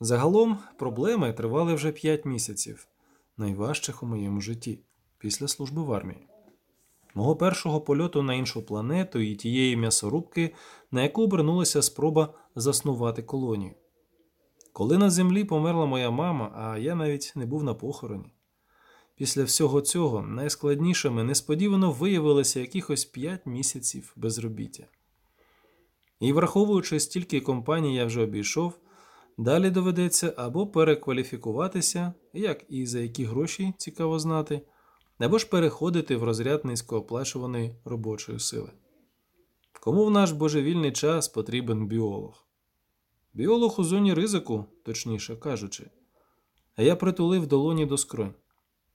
Загалом проблеми тривали вже 5 місяців, найважчих у моєму житті після служби в армії. Мого першого польоту на іншу планету і тієї м'ясорубки, на яку обернулася спроба заснувати колонію. Коли на землі померла моя мама, а я навіть не був на похороні. Після всього цього найскладнішими несподівано виявилося якихось 5 місяців безробіття. І враховуючи стільки компаній я вже обійшов, далі доведеться або перекваліфікуватися, як і за які гроші цікаво знати, або ж переходити в розряд низькооплачуваної робочої сили. Кому в наш божевільний час потрібен біолог? Біолог у зоні ризику, точніше кажучи. А я притулив долоні до скронь.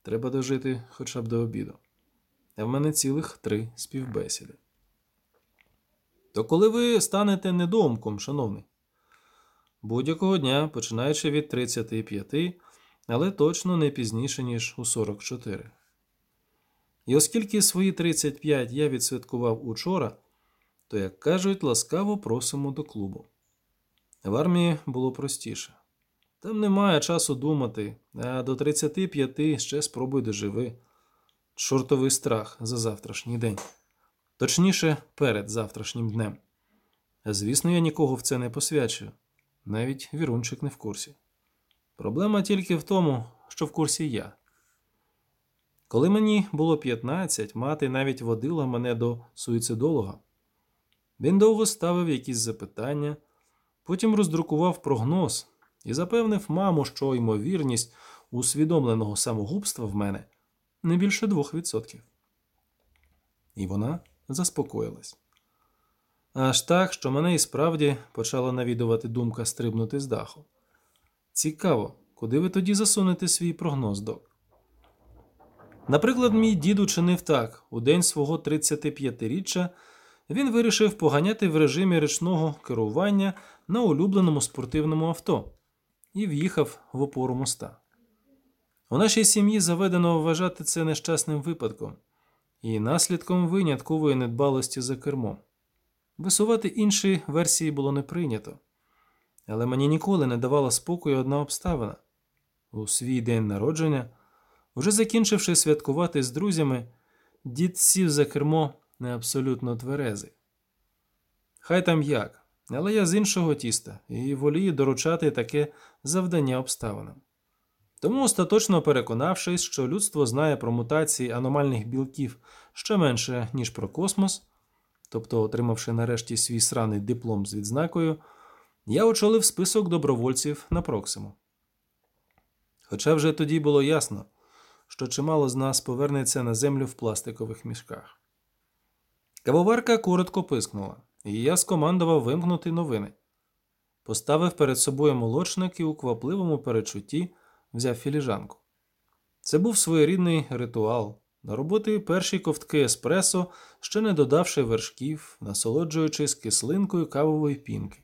Треба дожити хоча б до обіду. А в мене цілих три співбесіди. То коли ви станете недоумком, шановний? Будь-якого дня, починаючи від 35, але точно не пізніше, ніж у 44. І оскільки свої 35 я відсвяткував учора, то, як кажуть, ласкаво просимо до клубу. В армії було простіше. Там немає часу думати, а до 35 ще спробуй доживи. Чортовий страх за завтрашній день. Точніше, перед завтрашнім днем. Звісно, я нікого в це не посвячую. Навіть вірунчик не в курсі. Проблема тільки в тому, що в курсі я. Коли мені було 15, мати навіть водила мене до суїцидолога. Він довго ставив якісь запитання, потім роздрукував прогноз і запевнив маму, що ймовірність усвідомленого самогубства в мене не більше 2%. І вона заспокоїлась. Аж так, що мене і справді почала навідувати думка стрибнути з даху. Цікаво, куди ви тоді засунете свій прогноз, док? Наприклад, мій дід учинив так: у день свого 35-річчя він вирішив поганяти в режимі річного керування на улюбленому спортивному авто і в'їхав в опору моста. У нашій сім'ї заведено вважати це нещасним випадком і наслідком виняткової недбалості за кермом. Висувати інші версії було не прийнято, але мені ніколи не давала спокою одна обставина у свій день народження, уже закінчивши святкувати з друзями, дід сів за кермо не абсолютно тверезий. Хай там як, але я з іншого тіста і волію доручати таке завдання обставинам. Тому, остаточно переконавшись, що людство знає про мутації аномальних білків ще менше, ніж про космос, тобто, отримавши нарешті свій сраний диплом з відзнакою, я очолив список добровольців на Проксиму. Хоча вже тоді було ясно, що чимало з нас повернеться на землю в пластикових мішках. Кавоварка коротко пискнула, і я скомандував вимкнути новини. Поставив перед собою молочник і у квапливому перечутті взяв філіжанку. Це був своєрідний ритуал. На роботи перші ковтки еспресо, ще не додавши вершків, насолоджуючись кислинкою кавової пінки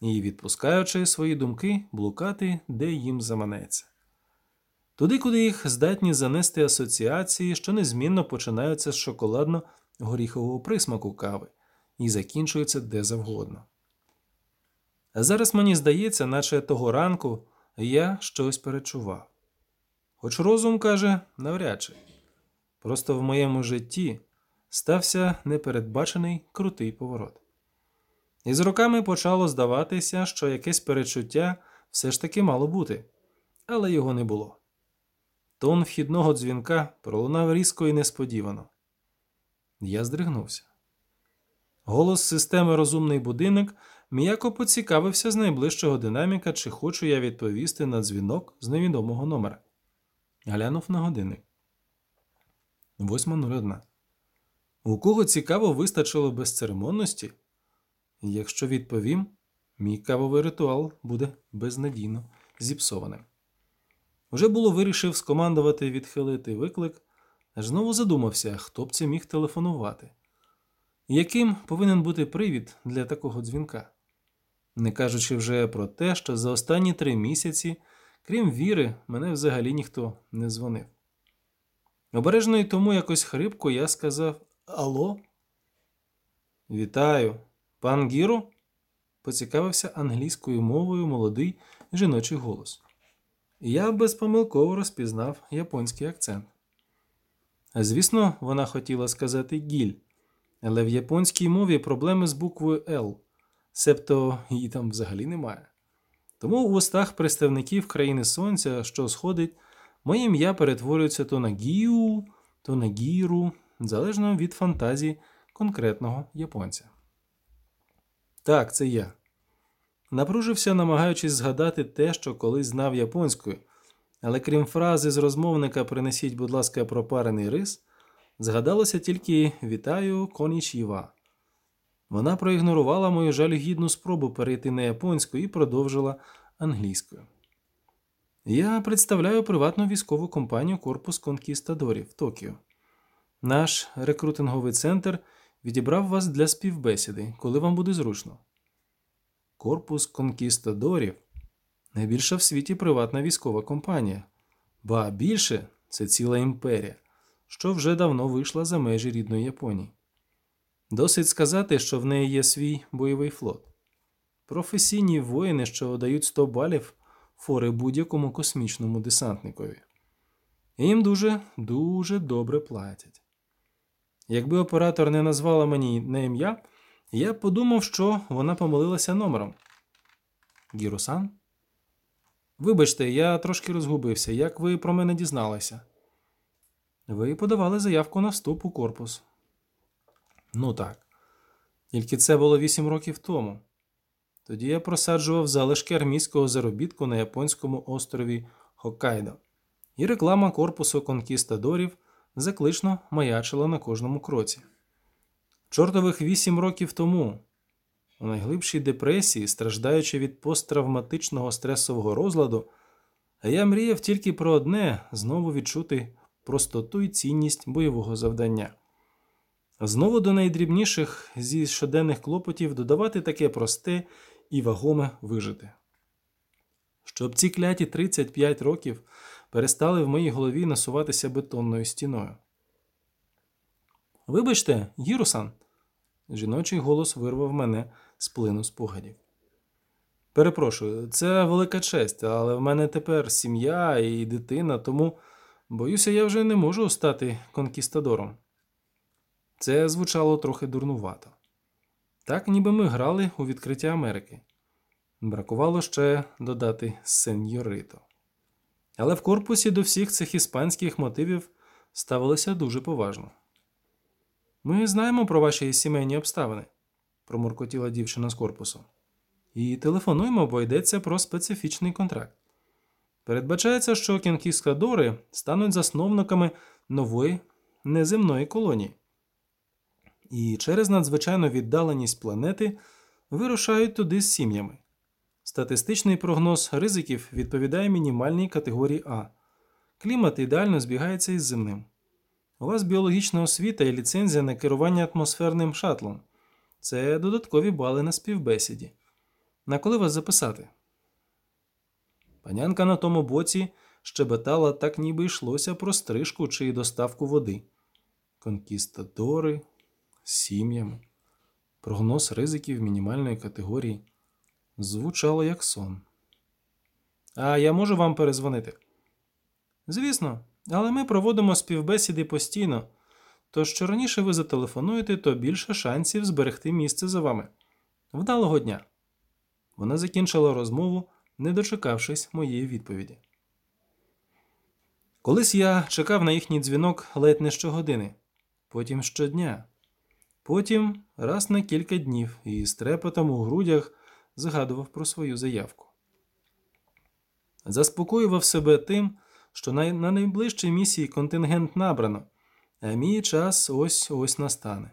і відпускаючи свої думки блукати, де їм заманеться. Туди, куди їх здатні занести асоціації, що незмінно починаються з шоколадно-горіхового присмаку кави і закінчуються де завгодно. А зараз мені здається, наче того ранку я щось перечував. Хоч розум каже, навряд чи. Просто в моєму житті стався непередбачений крутий поворот. І з роками почало здаватися, що якесь перечуття все ж таки мало бути, але його не було. Тон вхідного дзвінка пролунав різко і несподівано. Я здригнувся. Голос системи розумний будинок м'яко поцікавився з найближчого динаміка, чи хочу я відповісти на дзвінок з невідомого номера. Глянув на годинник. 8.01. У кого цікаво вистачило безцеремонності? Якщо відповім, мій кавовий ритуал буде безнадійно зіпсованим. Уже було вирішив скомандувати відхилити виклик, аж знову задумався, хто б це міг телефонувати. Яким повинен бути привід для такого дзвінка? Не кажучи вже про те, що за останні три місяці, крім віри, мене взагалі ніхто не дзвонив. Обережно й тому якось хрипко я сказав Алло? Вітаю, пан Гіру? поцікавився англійською мовою молодий жіночий голос. Я безпомилково розпізнав японський акцент. Звісно, вона хотіла сказати гіль, але в японській мові проблеми з буквою Л, себто її там взагалі немає. Тому у устах представників країни сонця, що сходить, моє ім'я перетворюється то на гіу, то на гіру, залежно від фантазії конкретного японця. Так, це я. Напружився, намагаючись згадати те, що колись знав японською, але крім фрази з розмовника Принесіть, будь ласка, пропарений рис, згадалося тільки Вітаю конічіва. Вона проігнорувала мою жалюгідну спробу перейти на японську і продовжила англійською. Я представляю приватну військову компанію Корпус Конкістадорів Токіо. Наш рекрутинговий центр відібрав вас для співбесіди, коли вам буде зручно. Корпус Конкістадорів найбільша в світі приватна військова компанія, ба більше це ціла імперія, що вже давно вийшла за межі рідної Японії. Досить сказати, що в неї є свій бойовий флот. Професійні воїни, що дають 100 балів фори будь-якому космічному десантникові. Їм дуже, дуже добре платять. Якби оператор не назвала мені на ім'я, я б подумав, що вона помилилася номером. Гірусан? Вибачте, я трошки розгубився. Як ви про мене дізналися? Ви подавали заявку на вступ у корпус. Ну так. Тільки це було вісім років тому. Тоді я просаджував залишки армійського заробітку на японському острові Хоккайдо, і реклама корпусу конкістадорів заклично маячила на кожному кроці. Чортових вісім років тому, у найглибшій депресії, страждаючи від посттравматичного стресового розладу, я мріяв тільки про одне знову відчути простоту і цінність бойового завдання. Знову до найдрібніших зі щоденних клопотів додавати таке просте і вагоме вижити. Щоб ці кляті 35 років перестали в моїй голові насуватися бетонною стіною. Вибачте, Гірусан, жіночий голос вирвав мене з плину спогадів. Перепрошую, це велика честь, але в мене тепер сім'я і дитина, тому боюся, я вже не можу стати конкістадором. Це звучало трохи дурнувато. Так, ніби ми грали у відкриття Америки. Бракувало ще додати сеньорито. Але в корпусі до всіх цих іспанських мотивів ставилося дуже поважно. Ми знаємо про ваші сімейні обставини, промуркотіла дівчина з корпусу. І телефонуємо, бо йдеться про специфічний контракт. Передбачається, що кінкіскадори стануть засновниками нової неземної колонії і через надзвичайну віддаленість планети вирушають туди з сім'ями. Статистичний прогноз ризиків відповідає мінімальній категорії А. Клімат ідеально збігається із земним. У вас біологічна освіта і ліцензія на керування атмосферним шатлом. Це додаткові бали на співбесіді. На коли вас записати? Панянка на тому боці щебетала так, ніби йшлося про стрижку чи доставку води. Конкістадори, сім'ями, прогноз ризиків мінімальної категорії звучало як сон. А я можу вам перезвонити? Звісно, але ми проводимо співбесіди постійно. Тож що раніше ви зателефонуєте, то більше шансів зберегти місце за вами. Вдалого дня. Вона закінчила розмову, не дочекавшись моєї відповіді. Колись я чекав на їхній дзвінок ледь не щогодини, потім щодня. Потім раз на кілька днів і з трепетом у грудях згадував про свою заявку. Заспокоював себе тим, що на, на найближчій місії контингент набрано, а мій час ось ось настане.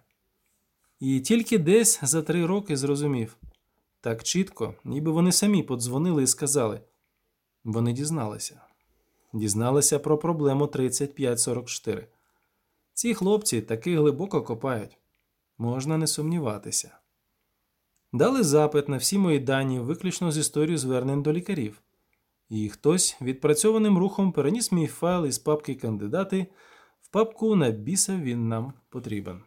І тільки десь за три роки зрозумів так чітко, ніби вони самі подзвонили і сказали. Вони дізналися. Дізналися про проблему 3544. Ці хлопці таки глибоко копають можна не сумніватися. Дали запит на всі мої дані виключно з історії звернень до лікарів, і хтось відпрацьованим рухом переніс мій файл із папки кандидати в папку на біса він нам потрібен.